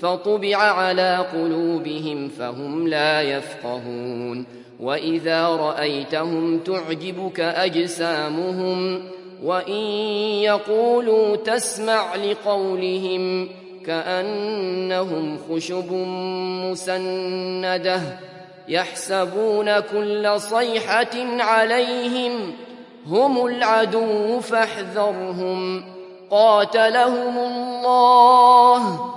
فطبع على قلوبهم فهم لا يفقهون. وإذا رأيتهم تعجبك أجسامهم وإن يقولوا تسمع لقولهم كأنهم خشب مسندة يحسبون كل صيحة عليهم هم العدو فاحذرهم. قاتلهم الله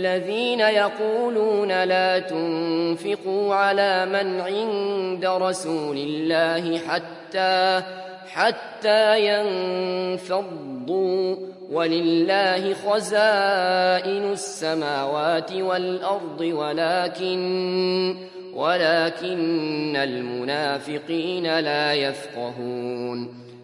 الذين يقولون لا تنفقوا على من عند رسول الله حتى حتى ينفضوا. ولله خزائن السماوات والأرض ولكن ولكن المنافقين لا يفقهون.